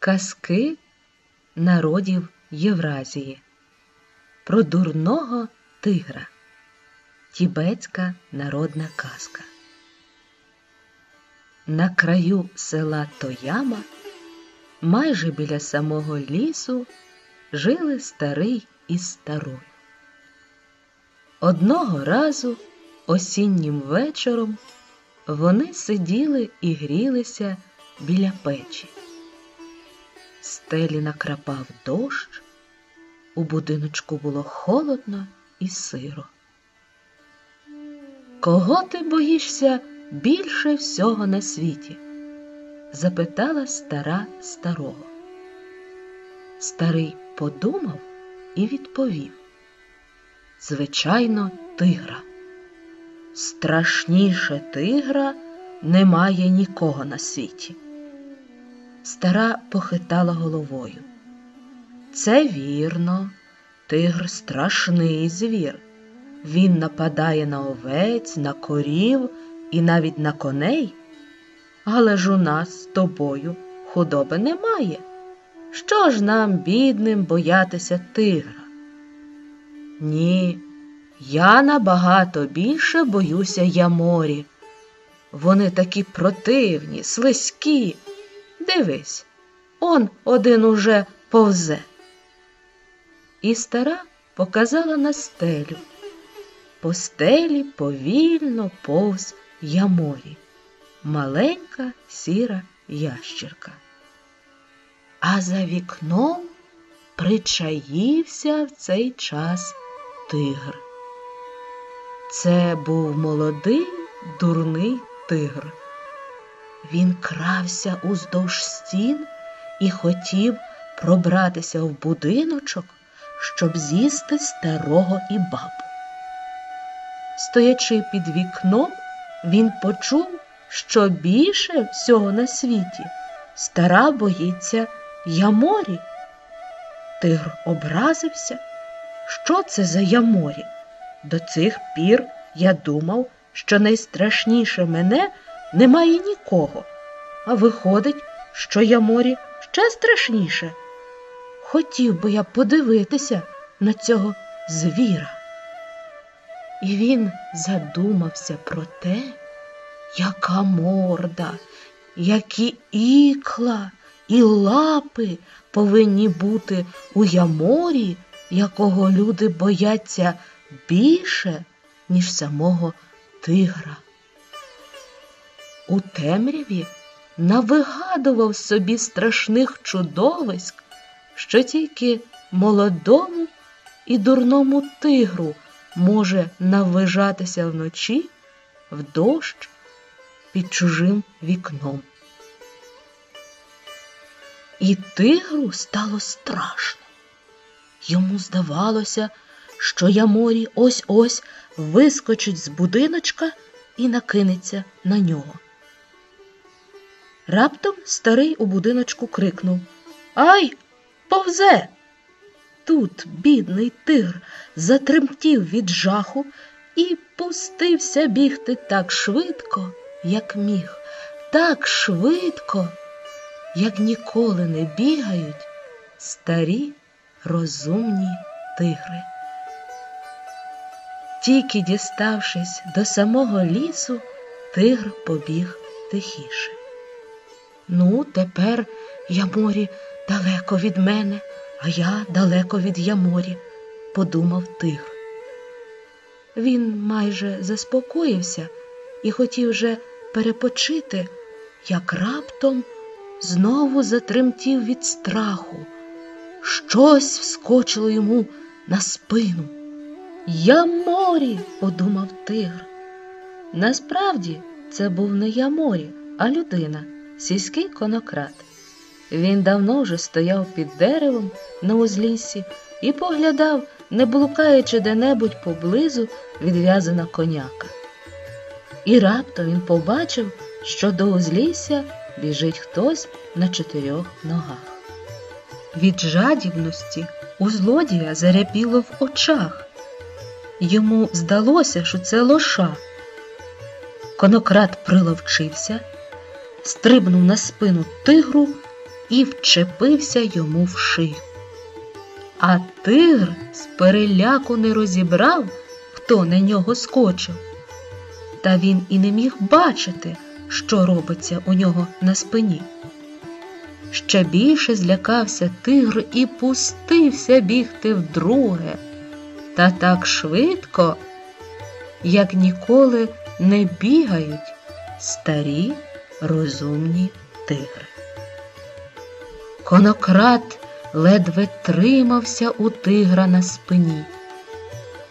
Казки народів Євразії про дурного тигра. Тібетська народна казка. На краю села Тояма, майже біля самого лісу, жили старий із старою. Одного разу осіннім вечором вони сиділи і грілися біля печі. Стелі накрапав дощ, у будиночку було холодно і сиро. Кого ти боїшся більше всього на світі? запитала стара старого. Старий подумав і відповів Звичайно, тигра. Страшніше тигра немає нікого на світі. Стара похитала головою. Це вірно, тигр страшний звір. Він нападає на овець, на корів і навіть на коней. Але ж у нас з тобою худоби немає. Що ж нам, бідним, боятися тигра? Ні, я набагато більше боюся яморі. Вони такі противні, слизькі. Дивись, он один уже повзе. І стара показала на стелю. По стелі повільно повз яморі, маленька сіра ящірка. А за вікном причаївся в цей час тигр. Це був молодий дурний тигр. Він крався уздовж стін і хотів пробратися в будиночок, щоб з'їсти старого і бабу. Стоячи під вікном, він почув, що більше всього на світі стара боїться яморі. Тигр образився. Що це за яморі? До цих пір я думав, що найстрашніше мене немає нікого, а виходить, що яморі ще страшніше. Хотів би я подивитися на цього звіра. І він задумався про те, яка морда, які ікла і лапи повинні бути у яморі, якого люди бояться більше, ніж самого тигра. У темряві навигадував собі страшних чудовиськ, що тільки молодому і дурному тигру може навижатися вночі в дощ під чужим вікном. І тигру стало страшно. Йому здавалося, що Яморі ось ось вискочить з будиночка і накинеться на нього. Раптом старий у будиночку крикнув Ай, повзе! Тут бідний тигр затремтів від жаху і пустився бігти так швидко, як міг, так швидко, як ніколи не бігають старі розумні тигри. Тільки діставшись до самого лісу, тигр побіг тихіше. Ну, тепер Яморі далеко від мене, а я далеко від Яморі, подумав тигр. Він майже заспокоївся і хотів вже перепочити, як раптом знову затремтів від страху. Щось вскочило йому на спину. Яморі, подумав тигр. Насправді це був не Яморі, а людина сільський конократ. Він давно вже стояв під деревом на узліссі і поглядав, не блукаючи де-небудь поблизу відв'язана коняка. І раптом він побачив, що до узлісся біжить хтось на чотирьох ногах. Від жадібності у злодія заряпіло в очах. Йому здалося, що це лоша. Конократ приловчився, стрибнув на спину тигру і вчепився йому в шию. А тигр з переляку не розібрав, хто на нього скочив. Та він і не міг бачити, що робиться у нього на спині. Ще більше злякався тигр і пустився бігти вдруге, та так швидко, як ніколи не бігають старі розумні тигри. Конократ ледве тримався у тигра на спині.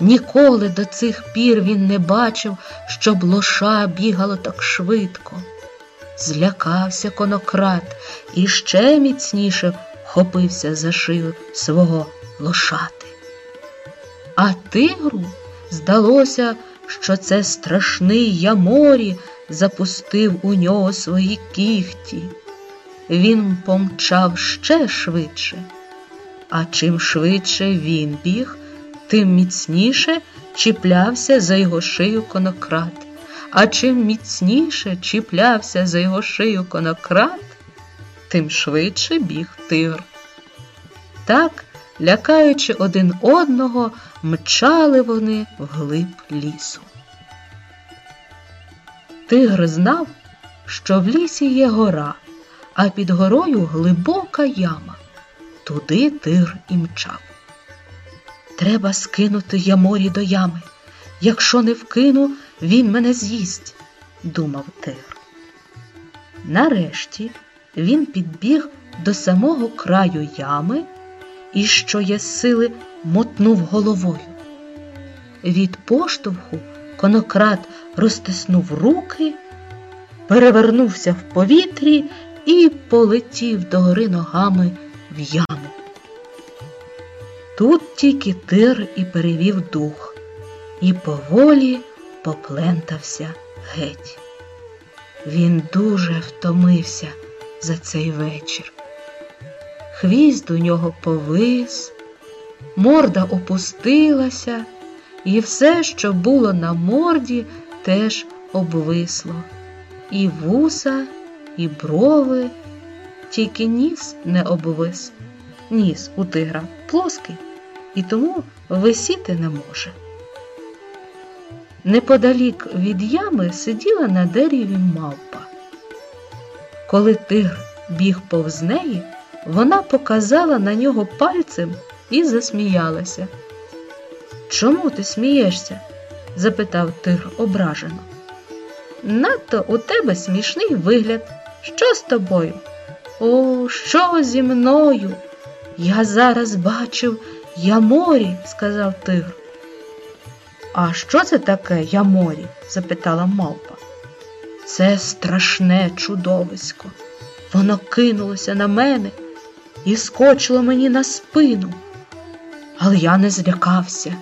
Ніколи до цих пір він не бачив, щоб лоша бігало так швидко. Злякався конократ і ще міцніше вхопився за шию свого лошати. А тигру здалося, що це страшний Яморі запустив у нього свої кігті. Він помчав ще швидше, а чим швидше він біг, тим міцніше чіплявся за його шию конократ. А чим міцніше чіплявся за його шию конократ, тим швидше біг тигр. Так, лякаючи один одного, мчали вони вглиб лісу. Тигр знав, що в лісі є гора, а під горою глибока яма. Туди тигр і мчав. Треба скинути яморі до ями. Якщо не вкину, він мене з'їсть, думав тигр. Нарешті він підбіг до самого краю ями і, що є сили, мотнув головою. Від поштовху конократ розтиснув руки, перевернувся в повітрі і полетів догори ногами в яму. Тут тільки тир і перевів дух, і поволі поплентався геть. Він дуже втомився за цей вечір. Хвіст у нього повис, морда опустилася, і все, що було на морді, теж обвисло. І вуса, і брови, тільки ніс не обвис. Ніс у тигра плоский і тому висіти не може. Неподалік від ями сиділа на дереві мавпа. Коли тигр біг повз неї, вона показала на нього пальцем і засміялася. Чому ти смієшся? Запитав тигр ображено. Надто у тебе смішний вигляд. Що з тобою? О, що зі мною? Я зараз бачив Яморі, сказав тигр. А що це таке Яморі? запитала мавпа. Це страшне чудовисько. Воно кинулося на мене і скочило мені на спину. Але я не злякався.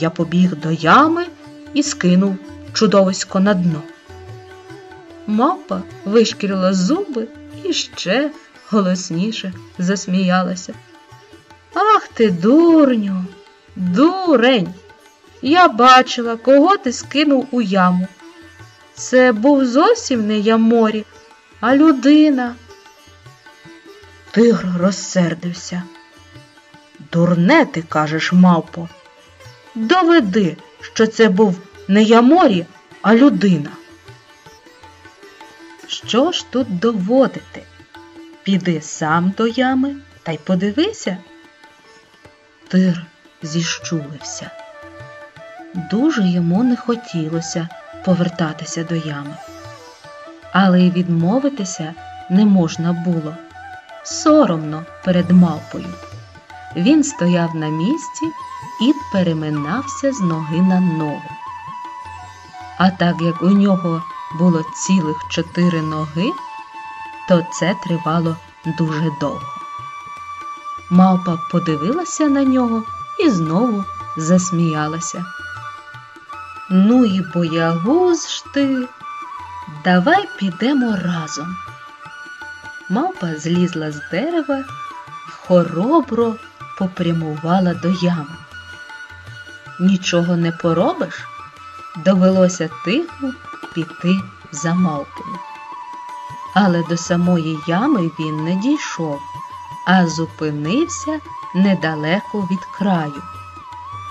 Я побіг до ями і скинув чудовисько на дно. Мавпа вишкірила зуби і ще голосніше засміялася. Ах ти, дурню, дурень! Я бачила, кого ти скинув у яму. Це був зовсім не Яморі, а людина. Тигр розсердився. Дурне ти кажеш, мавпо. Доведи, що це був не Яморі, а людина. Що ж тут доводити? Піди сам до ями та й подивися. Тир зіщулився. Дуже йому не хотілося повертатися до ями, але й відмовитися не можна було. Соромно перед мавпою. Він стояв на місці і переминався з ноги на ногу. А так як у нього було цілих чотири ноги, то це тривало дуже довго. Мавпа подивилася на нього і знову засміялася. Ну і боягуз ж ти, давай підемо разом. Мавпа злізла з дерева і хоробро попрямувала до ями. Нічого не поробиш, довелося тихо піти за мавпою. але до самої ями він не дійшов, а зупинився недалеко від краю.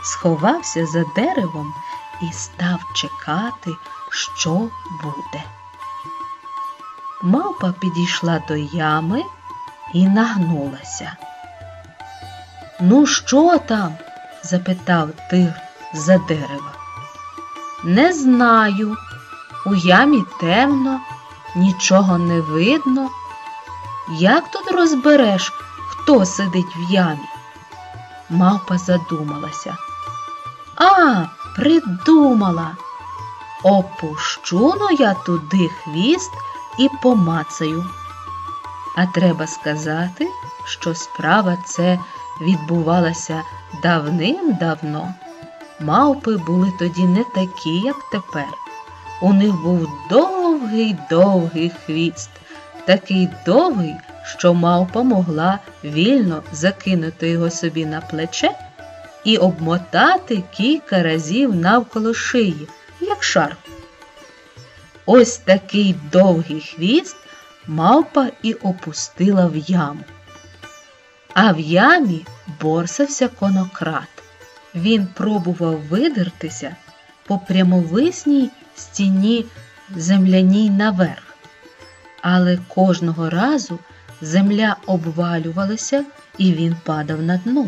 Сховався за деревом і став чекати, що буде. Мавпа підійшла до ями і нагнулася. Ну, що там? запитав тигр за дерева. Не знаю. У ямі темно, нічого не видно. Як тут розбереш, хто сидить в ямі? Мавпа задумалася. А, придумала. Опущу ну я туди хвіст і помацаю. А треба сказати, що справа це відбувалася давним-давно. Мавпи були тоді не такі, як тепер. У них був довгий довгий хвіст, такий довгий, що мавпа могла вільно закинути його собі на плече і обмотати кілька разів навколо шиї, як шарф. Ось такий довгий хвіст мавпа і опустила в яму. А в ямі борсався конократ. Він пробував видертися по прямовисній стіні земляній наверх, але кожного разу земля обвалювалася і він падав на дно.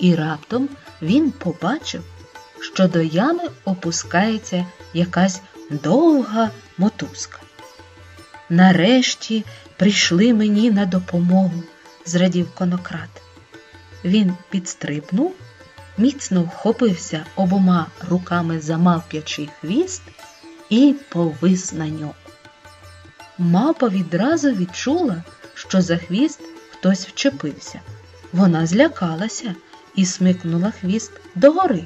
І раптом він побачив, що до ями опускається якась довга мотузка. Нарешті прийшли мені на допомогу, зрадів конократ. Він підстрибнув, міцно вхопився обома руками за мавп'ячий хвіст і повис на ньому. Мапа відразу відчула, що за хвіст хтось вчепився. Вона злякалася і смикнула хвіст догори,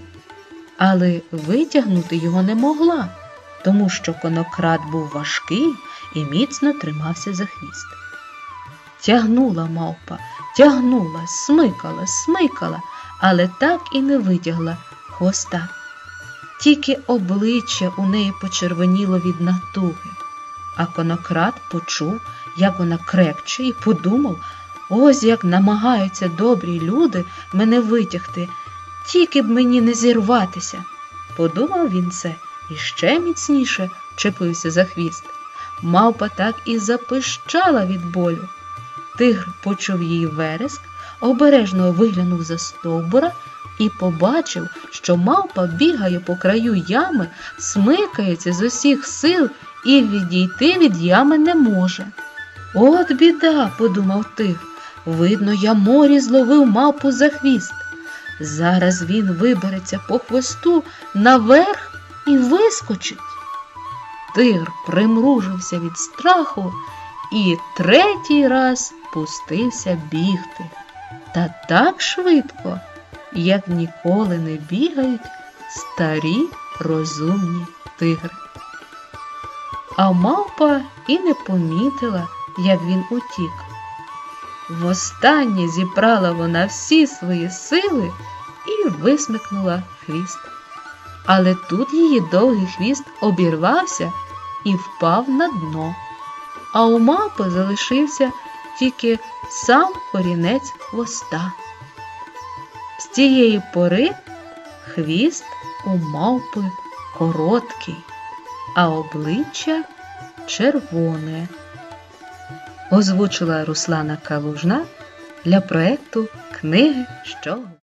але витягнути його не могла, тому що конократ був важкий і міцно тримався за хвіст. Тягнула мавпа, тягнула, смикала, смикала, але так і не витягла хвоста. Тільки обличчя у неї почервоніло від натуги, а конократ почув, як вона крекче, і подумав, ось як намагаються добрі люди мене витягти, тільки б мені не зірватися. Подумав він це і ще міцніше чепився за хвіст. Мавпа так і запищала від болю. Тигр почув її вереск, обережно виглянув за стовбура і побачив, що мавпа бігає по краю ями, смикається з усіх сил і відійти від ями не може. От біда, подумав тигр. Видно, я морі зловив мавпу за хвіст. Зараз він вибереться по хвосту наверх і вискочить. Тигр примружився від страху і третій раз пустився бігти. Та так швидко, як ніколи не бігають старі розумні тигри. А мавпа і не помітила, як він утік. Востаннє зібрала вона всі свої сили і висмикнула хвіст. Але тут її довгий хвіст обірвався і впав на дно, а у мавпи залишився тільки сам корінець хвоста. З тієї пори хвіст у мавпи короткий, а обличчя червоне. Озвучила Руслана Калужна для проекту Книги що